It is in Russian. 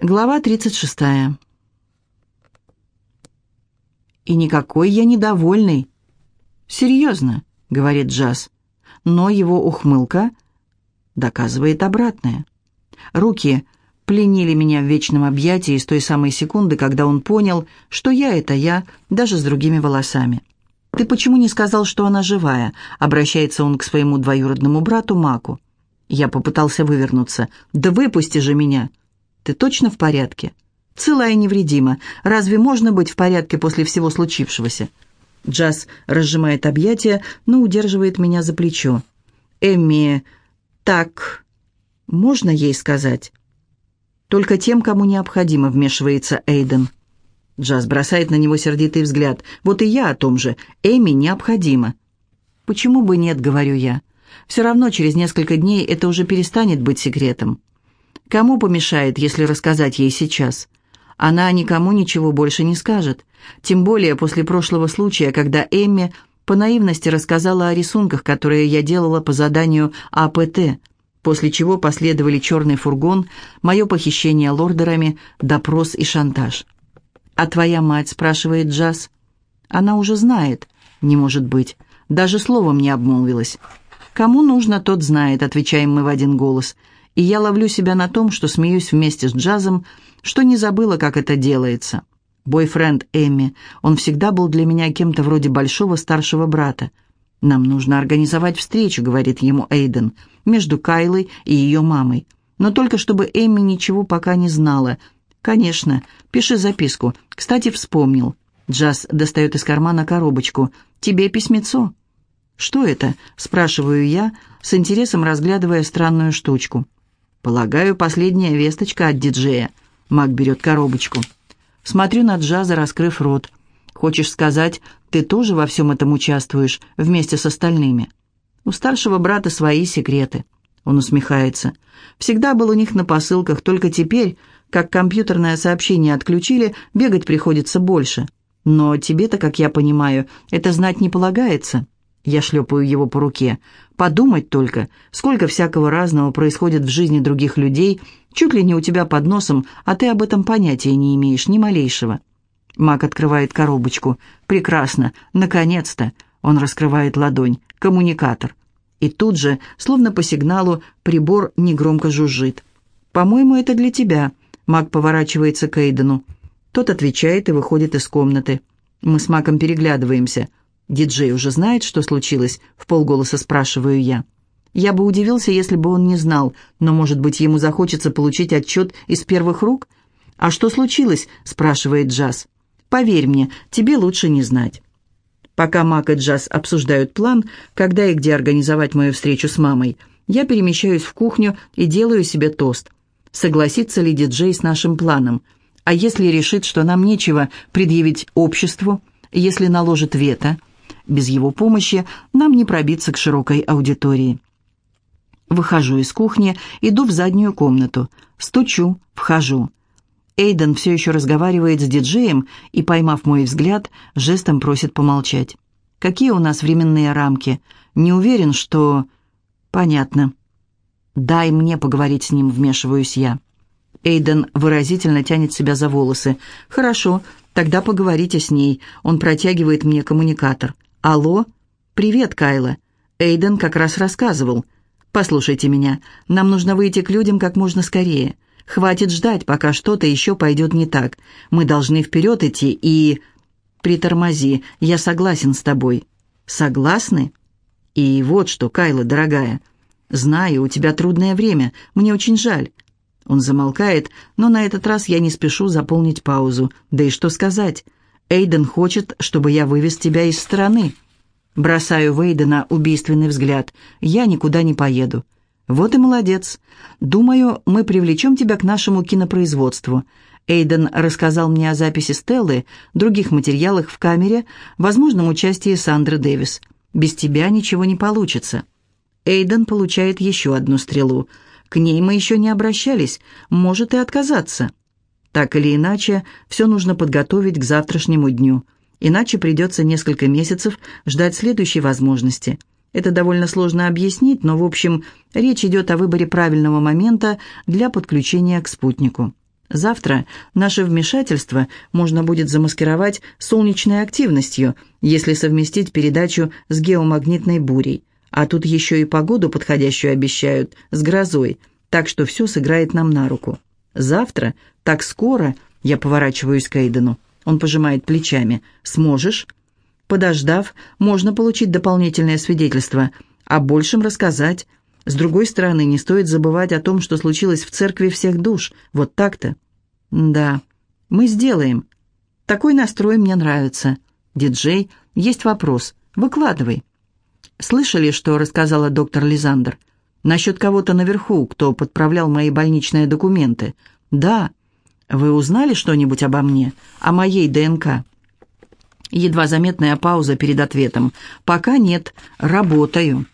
Глава 36. «И никакой я недовольный». «Серьезно», — говорит Джаз. Но его ухмылка доказывает обратное. Руки пленили меня в вечном объятии с той самой секунды, когда он понял, что я — это я, даже с другими волосами. «Ты почему не сказал, что она живая?» — обращается он к своему двоюродному брату Маку. Я попытался вывернуться. «Да выпусти же меня!» Ты точно в порядке? Целая и невредима. Разве можно быть в порядке после всего случившегося?» Джаз разжимает объятия, но удерживает меня за плечо. «Эмми, так, можно ей сказать?» «Только тем, кому необходимо», — вмешивается Эйден. Джаз бросает на него сердитый взгляд. «Вот и я о том же. Эми необходимо». «Почему бы нет?» — говорю я. «Все равно через несколько дней это уже перестанет быть секретом». Кому помешает, если рассказать ей сейчас? Она никому ничего больше не скажет. Тем более после прошлого случая, когда Эмми по наивности рассказала о рисунках, которые я делала по заданию АПТ, после чего последовали черный фургон, мое похищение лордерами, допрос и шантаж. «А твоя мать?» – спрашивает Джаз. «Она уже знает. Не может быть. Даже словом не обмолвилась». «Кому нужно, тот знает», – отвечаем мы в один голос – и я ловлю себя на том, что смеюсь вместе с джазом, что не забыла, как это делается. Бойфренд Эмми, он всегда был для меня кем-то вроде большого старшего брата. «Нам нужно организовать встречу», — говорит ему Эйден, «между Кайлой и ее мамой. Но только чтобы Эмми ничего пока не знала. Конечно, пиши записку. Кстати, вспомнил». Джаз достает из кармана коробочку. «Тебе письмецо». «Что это?» — спрашиваю я, с интересом разглядывая странную штучку. «Полагаю, последняя весточка от диджея». Мак берет коробочку. Смотрю на Джаза, раскрыв рот. «Хочешь сказать, ты тоже во всем этом участвуешь, вместе с остальными?» «У старшего брата свои секреты». Он усмехается. «Всегда был у них на посылках, только теперь, как компьютерное сообщение отключили, бегать приходится больше. Но тебе-то, как я понимаю, это знать не полагается». Я шлепаю его по руке. Подумать только, сколько всякого разного происходит в жизни других людей, чуть ли не у тебя под носом, а ты об этом понятия не имеешь, ни малейшего. Мак открывает коробочку. Прекрасно, наконец-то. Он раскрывает ладонь. Коммуникатор. И тут же, словно по сигналу, прибор негромко жужжит. «По-моему, это для тебя». Мак поворачивается к Эйдену. Тот отвечает и выходит из комнаты. Мы с Маком переглядываемся. «Диджей уже знает, что случилось?» — в полголоса спрашиваю я. Я бы удивился, если бы он не знал, но, может быть, ему захочется получить отчет из первых рук? «А что случилось?» — спрашивает Джаз. «Поверь мне, тебе лучше не знать». Пока Мак и Джаз обсуждают план, когда и где организовать мою встречу с мамой, я перемещаюсь в кухню и делаю себе тост. Согласится ли диджей с нашим планом? А если решит, что нам нечего предъявить обществу, если наложит вето – без его помощи нам не пробиться к широкой аудитории. Выхожу из кухни, иду в заднюю комнату. Стучу, вхожу. Эйден все еще разговаривает с диджеем и, поймав мой взгляд, жестом просит помолчать. «Какие у нас временные рамки? Не уверен, что...» «Понятно». «Дай мне поговорить с ним», — вмешиваюсь я. Эйден выразительно тянет себя за волосы. «Хорошо, тогда поговорите с ней». Он протягивает мне коммуникатор. «Алло? Привет, Кайла. Эйден как раз рассказывал. Послушайте меня, нам нужно выйти к людям как можно скорее. Хватит ждать, пока что-то еще пойдет не так. Мы должны вперед идти и...» «Притормози, я согласен с тобой». «Согласны?» «И вот что, Кайла, дорогая. Знаю, у тебя трудное время, мне очень жаль». Он замолкает, но на этот раз я не спешу заполнить паузу. Да и что сказать? Эйден хочет, чтобы я вывез тебя из страны. Бросаю в Эйдена убийственный взгляд. Я никуда не поеду. Вот и молодец. Думаю, мы привлечем тебя к нашему кинопроизводству. Эйден рассказал мне о записи Стеллы, других материалах в камере, возможном участии Сандры Дэвис. Без тебя ничего не получится. Эйден получает еще одну стрелу. К ней мы еще не обращались, может и отказаться. Так или иначе, все нужно подготовить к завтрашнему дню. Иначе придется несколько месяцев ждать следующей возможности. Это довольно сложно объяснить, но, в общем, речь идет о выборе правильного момента для подключения к спутнику. Завтра наше вмешательство можно будет замаскировать солнечной активностью, если совместить передачу с геомагнитной бурей. А тут еще и погоду подходящую обещают, с грозой, так что все сыграет нам на руку. Завтра, так скоро, я поворачиваюсь к Эйдену. Он пожимает плечами. «Сможешь?» Подождав, можно получить дополнительное свидетельство, о большем рассказать. С другой стороны, не стоит забывать о том, что случилось в церкви всех душ. Вот так-то. Да, мы сделаем. Такой настрой мне нравится. Диджей, есть вопрос. Выкладывай. Слышали, что рассказала доктор Лизандр? Насчет кого-то наверху, кто подправлял мои больничные документы. Да. Вы узнали что-нибудь обо мне? О моей ДНК? Едва заметная пауза перед ответом. Пока нет. Работаю.